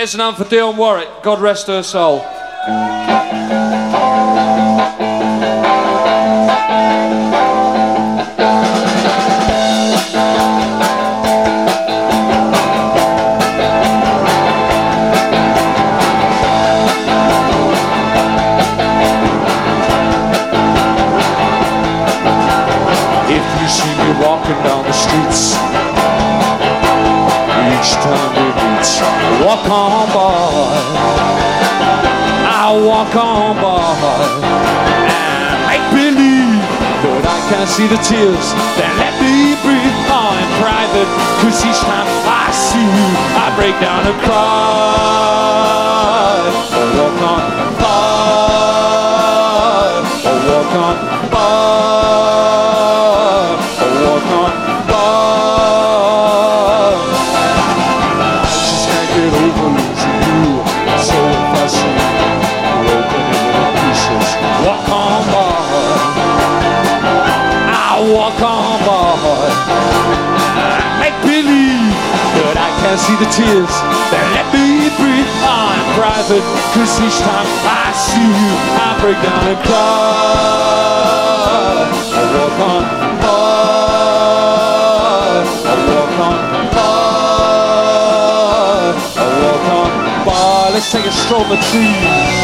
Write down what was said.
Here's an anthem for Dionne Warwick. God rest her soul. If you see me walking down the streets, walk on by. I walk on by and make believe that I can see the tears. Then let me breathe on in private, cause each time I see you, I break down and cry. Oh, walk on by. Oh, walk on see the tears. Then let me breathe on private. Cause each time I see you, I break down and cry. I walk on by. I walk on by. I walk on by. Let's take a stroll the trees.